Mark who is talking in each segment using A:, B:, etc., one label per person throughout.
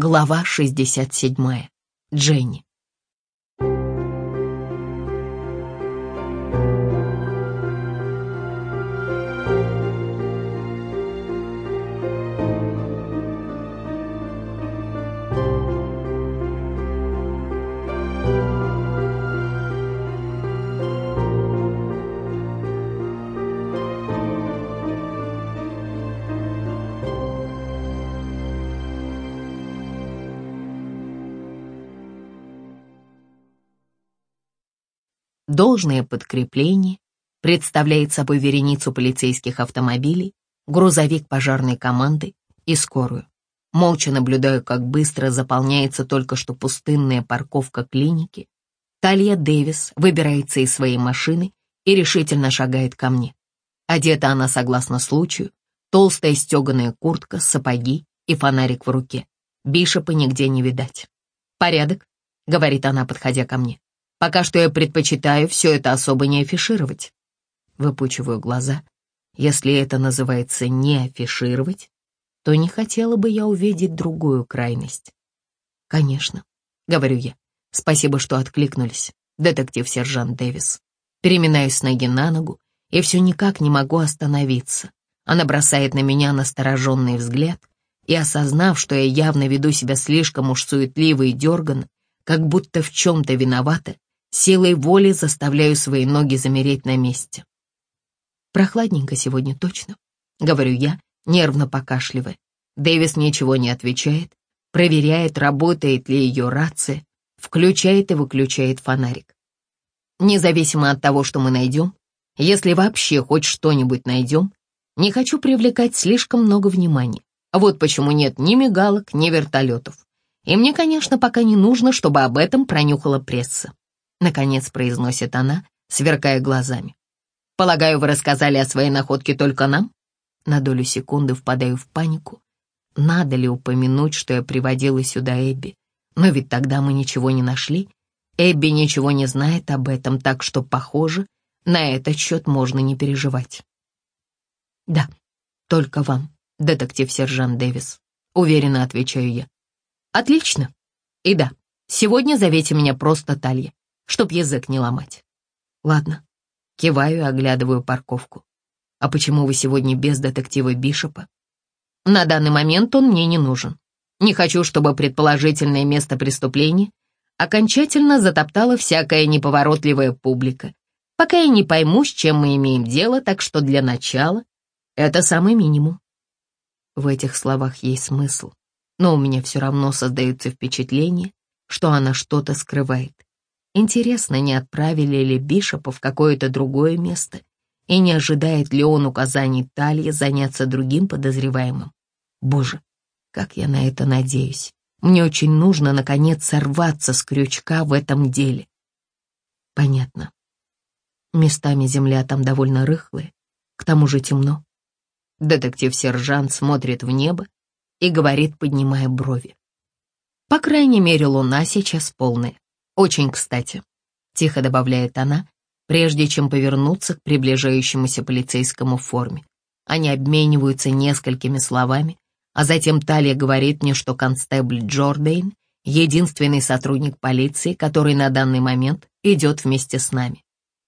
A: Глава 67. Дженни. Должное подкрепление представляет собой вереницу полицейских автомобилей, грузовик пожарной команды и скорую. Молча наблюдаю, как быстро заполняется только что пустынная парковка клиники. Талья Дэвис выбирается из своей машины и решительно шагает ко мне. Одета она согласно случаю, толстая стеганая куртка, сапоги и фонарик в руке. Бишопа нигде не видать. «Порядок», — говорит она, подходя ко мне. Пока что я предпочитаю все это особо не афишировать. Выпучиваю глаза. Если это называется не афишировать, то не хотела бы я увидеть другую крайность. Конечно, говорю я. Спасибо, что откликнулись, детектив-сержант Дэвис. Переминаюсь с ноги на ногу и все никак не могу остановиться. Она бросает на меня настороженный взгляд, и, осознав, что я явно веду себя слишком уж суетливо и дерганно, как будто в чем-то виновата, Силой воли заставляю свои ноги замереть на месте. Прохладненько сегодня точно, говорю я, нервно покашливая. Дэвис ничего не отвечает, проверяет, работает ли ее рация, включает и выключает фонарик. Независимо от того, что мы найдем, если вообще хоть что-нибудь найдем, не хочу привлекать слишком много внимания. Вот почему нет ни мигалок, ни вертолетов. И мне, конечно, пока не нужно, чтобы об этом пронюхала пресса. Наконец произносит она, сверкая глазами. «Полагаю, вы рассказали о своей находке только нам?» На долю секунды впадаю в панику. Надо ли упомянуть, что я приводила сюда Эбби? Но ведь тогда мы ничего не нашли. Эбби ничего не знает об этом, так что, похоже, на этот счет можно не переживать. «Да, только вам, детектив-сержант Дэвис», — уверенно отвечаю я. «Отлично. И да, сегодня зовите меня просто Талья чтоб язык не ломать. Ладно, киваю и оглядываю парковку. А почему вы сегодня без детектива Бишопа? На данный момент он мне не нужен. Не хочу, чтобы предположительное место преступления окончательно затоптала всякая неповоротливая публика, пока я не пойму, с чем мы имеем дело, так что для начала это самый минимум. В этих словах есть смысл, но у меня все равно создается впечатление, что она что-то скрывает. Интересно, не отправили ли Бишопа в какое-то другое место и не ожидает ли он указаний Тальи заняться другим подозреваемым. Боже, как я на это надеюсь. Мне очень нужно, наконец, сорваться с крючка в этом деле. Понятно. Местами земля там довольно рыхлая, к тому же темно. Детектив-сержант смотрит в небо и говорит, поднимая брови. По крайней мере, луна сейчас полная. Очень кстати, тихо добавляет она, прежде чем повернуться к приближающемуся полицейскому в форме. Они обмениваются несколькими словами, а затем Талия говорит мне, что констебль Джордейн — единственный сотрудник полиции, который на данный момент идет вместе с нами.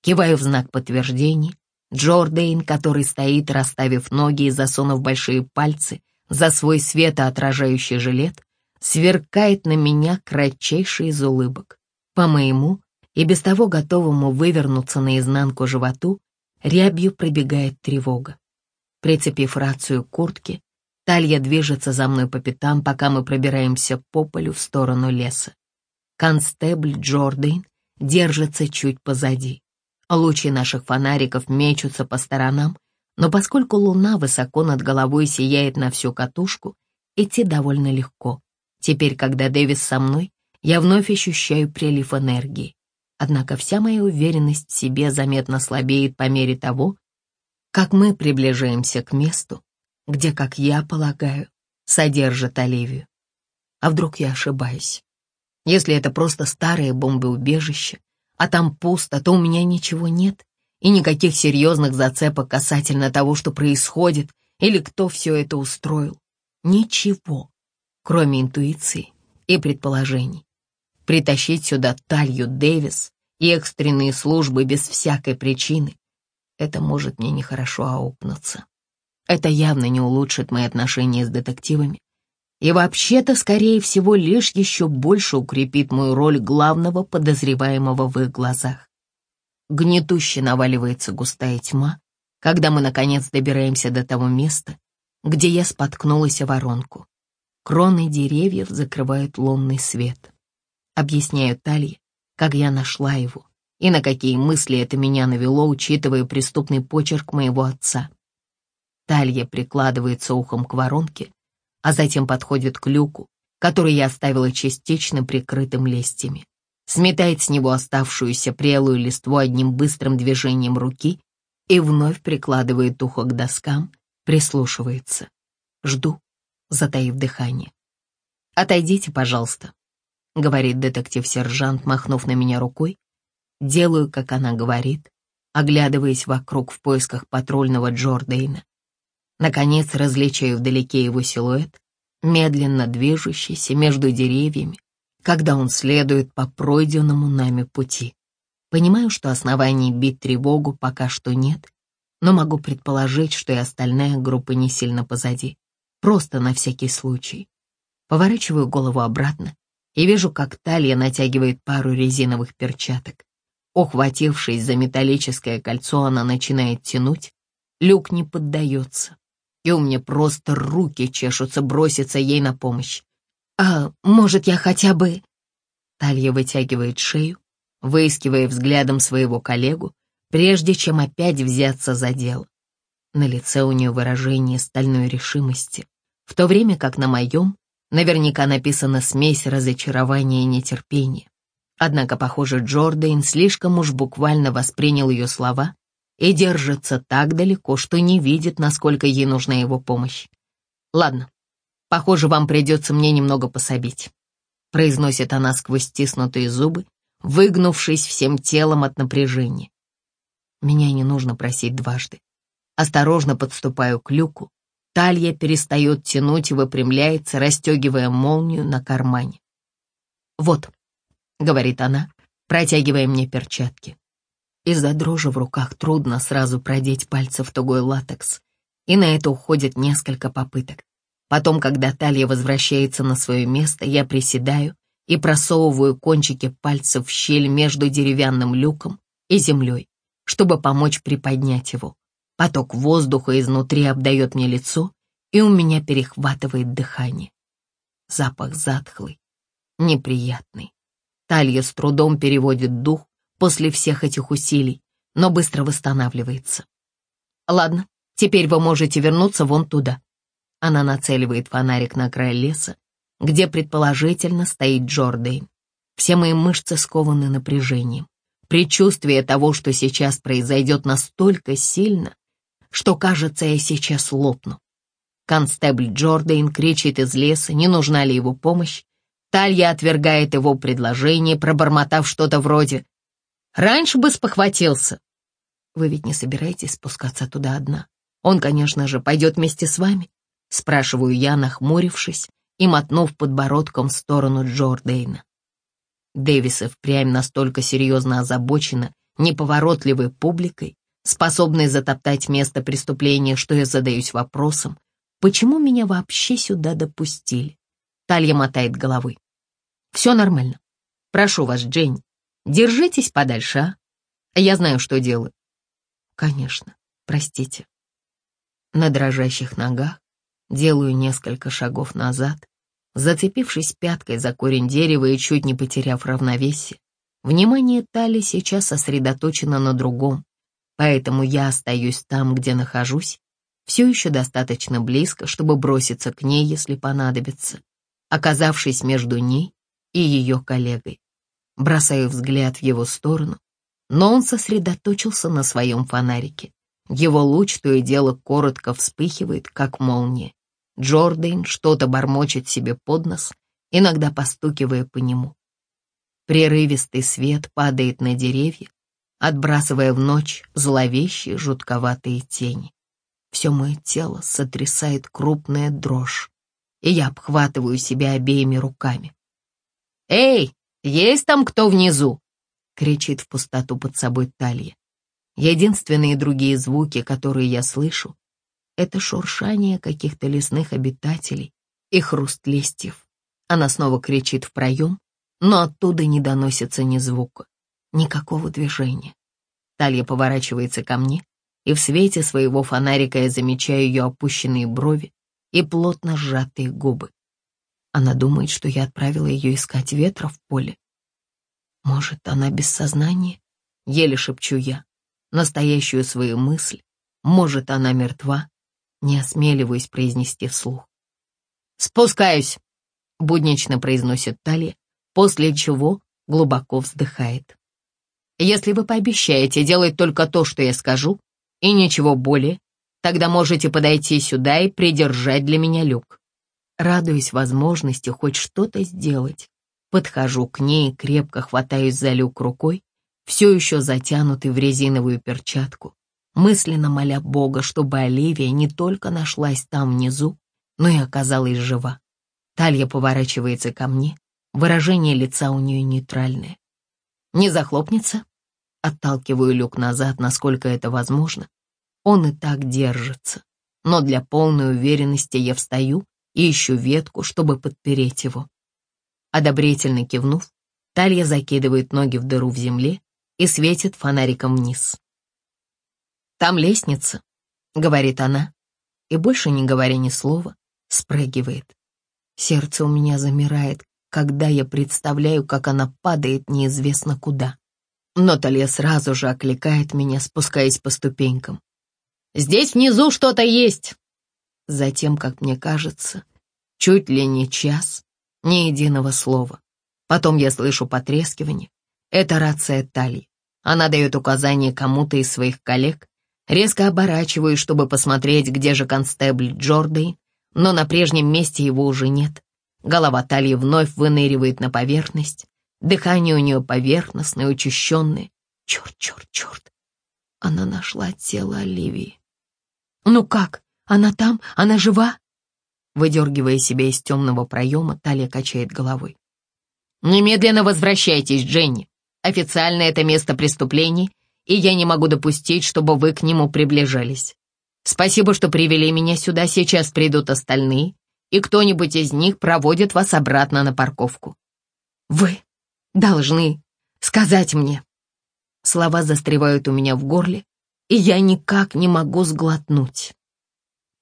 A: Киваю в знак подтверждения. Джордейн, который стоит, расставив ноги и засунув большие пальцы за свой светоотражающий жилет, сверкает на меня кратчайший из улыбок. По моему и без того готовому вывернуться наизнанку животу, рябью пробегает тревога. Прицепив рацию к Талья движется за мной по пятам, пока мы пробираемся по полю в сторону леса. Констебль Джордан держится чуть позади. Лучи наших фонариков мечутся по сторонам, но поскольку луна высоко над головой сияет на всю катушку, идти довольно легко. Теперь, когда Дэвис со мной, я вновь ощущаю прилив энергии. Однако вся моя уверенность в себе заметно слабеет по мере того, как мы приближаемся к месту, где, как я полагаю, содержат Оливию. А вдруг я ошибаюсь? Если это просто старое бомбоубежище, а там пусто, то у меня ничего нет, и никаких серьезных зацепок касательно того, что происходит, или кто все это устроил. Ничего кроме интуиции и предположений. Притащить сюда Талью Дэвис и экстренные службы без всякой причины — это может мне нехорошо аукнуться. Это явно не улучшит мои отношения с детективами и вообще-то, скорее всего, лишь еще больше укрепит мою роль главного подозреваемого в их глазах. Гнетуще наваливается густая тьма, когда мы, наконец, добираемся до того места, где я споткнулась о воронку. Кроны деревьев закрывают лунный свет. Объясняю Талье, как я нашла его и на какие мысли это меня навело, учитывая преступный почерк моего отца. Талья прикладывается ухом к воронке, а затем подходит к люку, который я оставила частично прикрытым листьями. Сметает с него оставшуюся прелую листву одним быстрым движением руки и вновь прикладывает ухо к доскам, прислушивается. Жду, затаив дыхание. «Отойдите, пожалуйста», — говорит детектив-сержант, махнув на меня рукой. Делаю, как она говорит, оглядываясь вокруг в поисках патрульного Джордейна. Наконец различаю вдалеке его силуэт, медленно движущийся между деревьями, когда он следует по пройденному нами пути. Понимаю, что оснований бить тревогу пока что нет, но могу предположить, что и остальная группа не сильно позади. Просто на всякий случай. Поворачиваю голову обратно и вижу, как Талия натягивает пару резиновых перчаток. Ухватившись за металлическое кольцо, она начинает тянуть. Люк не поддается и у меня просто руки чешутся броситься ей на помощь. «А может, я хотя бы...» Талья вытягивает шею, выискивая взглядом своего коллегу, прежде чем опять взяться за дело. На лице у нее выражение стальной решимости, в то время как на моем наверняка написана смесь разочарования и нетерпения. Однако, похоже, Джордан слишком уж буквально воспринял ее слова и держится так далеко, что не видит, насколько ей нужна его помощь. «Ладно, похоже, вам придется мне немного пособить», произносит она сквозь стиснутые зубы, выгнувшись всем телом от напряжения. Меня не нужно просить дважды. Осторожно подступаю к люку. Талья перестает тянуть и выпрямляется, расстегивая молнию на кармане. «Вот», — говорит она, протягивая мне перчатки. Из-за дрожи в руках трудно сразу продеть пальцы в тугой латекс, и на это уходит несколько попыток. Потом, когда талия возвращается на свое место, я приседаю и просовываю кончики пальцев в щель между деревянным люком и землей, чтобы помочь приподнять его. Поток воздуха изнутри обдает мне лицо, и у меня перехватывает дыхание. Запах затхлый, неприятный. Талья с трудом переводит дух, после всех этих усилий, но быстро восстанавливается. «Ладно, теперь вы можете вернуться вон туда». Она нацеливает фонарик на край леса, где предположительно стоит Джордейн. Все мои мышцы скованы напряжением. Предчувствие того, что сейчас произойдет настолько сильно, что, кажется, я сейчас лопну. Констебль Джордейн кричит из леса, не нужна ли его помощь. Талья отвергает его предложение, пробормотав что-то вроде Раньше бы спохватился. Вы ведь не собираетесь спускаться туда одна? Он, конечно же, пойдет вместе с вами? Спрашиваю я, нахмурившись и мотнув подбородком в сторону Джордейна. Дэвис и впрямь настолько серьезно озабочена неповоротливой публикой, способной затоптать место преступления, что я задаюсь вопросом, почему меня вообще сюда допустили? Талья мотает головой. Все нормально. Прошу вас, Джейн, Держитесь подальше, а? Я знаю, что делаю. Конечно, простите. На дрожащих ногах делаю несколько шагов назад, зацепившись пяткой за корень дерева и чуть не потеряв равновесие. Внимание Тали сейчас сосредоточено на другом, поэтому я остаюсь там, где нахожусь, все еще достаточно близко, чтобы броситься к ней, если понадобится, оказавшись между ней и ее коллегой. Бросаю взгляд в его сторону, но он сосредоточился на своем фонарике. Его луч то и дело коротко вспыхивает, как молния. Джордан что-то бормочет себе под нос, иногда постукивая по нему. Прерывистый свет падает на деревья, отбрасывая в ночь зловещие жутковатые тени. Все мое тело сотрясает крупная дрожь, и я обхватываю себя обеими руками. «Эй, есть там кто внизу?» — кричит в пустоту под собой Талья. Единственные другие звуки, которые я слышу, это шуршание каких-то лесных обитателей и хруст листьев. Она снова кричит в проем, но оттуда не доносится ни звука, никакого движения. Талья поворачивается ко мне, и в свете своего фонарика я замечаю ее опущенные брови и плотно сжатые губы. Она думает, что я отправила ее искать ветра в поле. Может, она без сознания? Еле шепчу я настоящую свою мысль. Может, она мертва? Не осмеливаюсь произнести вслух. «Спускаюсь!» — буднично произносит Талия, после чего глубоко вздыхает. «Если вы пообещаете делать только то, что я скажу, и ничего более, тогда можете подойти сюда и придержать для меня люк». Радуясь возможности хоть что-то сделать, подхожу к ней и крепко хватаюсь за люк рукой, все еще затянутый в резиновую перчатку, мысленно моля Бога, чтобы Оливия не только нашлась там внизу, но и оказалась жива. Талья поворачивается ко мне, выражение лица у нее нейтральное. «Не захлопнется?» Отталкиваю люк назад, насколько это возможно. Он и так держится, но для полной уверенности я встаю и ищу ветку, чтобы подпереть его. Одобрительно кивнув, Талья закидывает ноги в дыру в земле и светит фонариком вниз. «Там лестница», — говорит она, и больше не говоря ни слова, спрыгивает. Сердце у меня замирает, когда я представляю, как она падает неизвестно куда. Но Талия сразу же окликает меня, спускаясь по ступенькам. «Здесь внизу что-то есть!» Затем, как мне кажется, чуть ли не час, ни единого слова. Потом я слышу потрескивание, это рация Тали. Она дает указание кому-то из своих коллег. Резко оборачиваюсь, чтобы посмотреть, где же констебль Джордай, но на прежнем месте его уже нет. Голова Талии вновь выныривает на поверхность. Дыхание у нее поверхностное, учащенное. Черт, черт, черт. Она нашла тело Оливии. «Ну как? Она там? Она жива?» Выдергивая себя из темного проема, Талия качает головой. «Немедленно возвращайтесь, Дженни. Официально это место преступлений, и я не могу допустить, чтобы вы к нему приближались. Спасибо, что привели меня сюда, сейчас придут остальные, и кто-нибудь из них проводит вас обратно на парковку. Вы должны сказать мне. Слова застревают у меня в горле, и я никак не могу сглотнуть.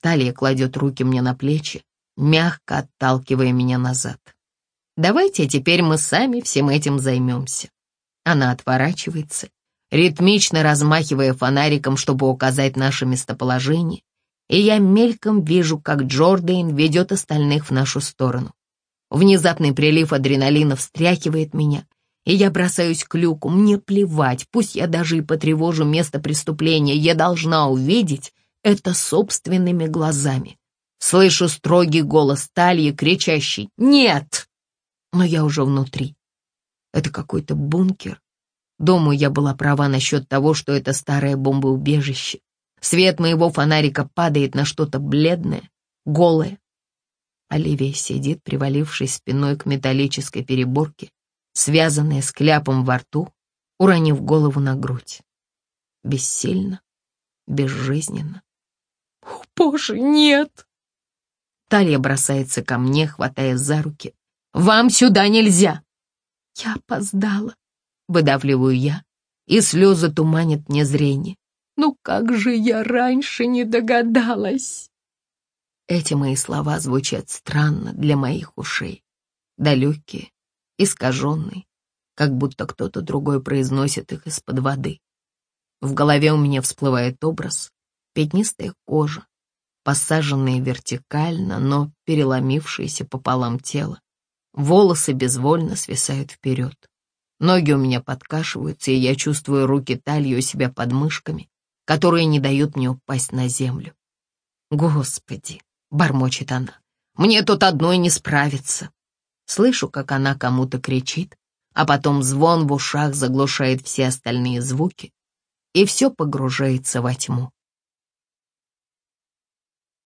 A: Талия кладет руки мне на плечи, мягко отталкивая меня назад. Давайте теперь мы сами всем этим займемся. Она отворачивается, ритмично размахивая фонариком, чтобы указать наше местоположение, и я мельком вижу, как Джордан ведет остальных в нашу сторону. Внезапный прилив адреналина встряхивает меня, и я бросаюсь к люку. Мне плевать, пусть я даже и потревожу место преступления, я должна увидеть это собственными глазами. Слышу строгий голос Тальи, кричащий «Нет!» Но я уже внутри. Это какой-то бункер. Думаю, я была права насчет того, что это старое бомбоубежище. Свет моего фонарика падает на что-то бледное, голое. Оливия сидит, привалившись спиной к металлической переборке, связанная с кляпом во рту, уронив голову на грудь. Бессильно, безжизненно. «О, боже, нет!» Талия бросается ко мне, хватая за руки. «Вам сюда нельзя!» Я опоздала, выдавливаю я, и слезы туманят мне зрение. Ну как же я раньше не догадалась? Эти мои слова звучат странно для моих ушей, далекие, искаженные, как будто кто-то другой произносит их из-под воды. В голове у меня всплывает образ, пятнистая кожа, посаженная вертикально, но переломившаяся пополам тело, Волосы безвольно свисают вперед. Ноги у меня подкашиваются, и я чувствую руки талии у себя под мышками, которые не дают мне упасть на землю. «Господи!» — бормочет она. «Мне тут одной не справиться!» Слышу, как она кому-то кричит, а потом звон в ушах заглушает все остальные звуки, и все погружается во тьму.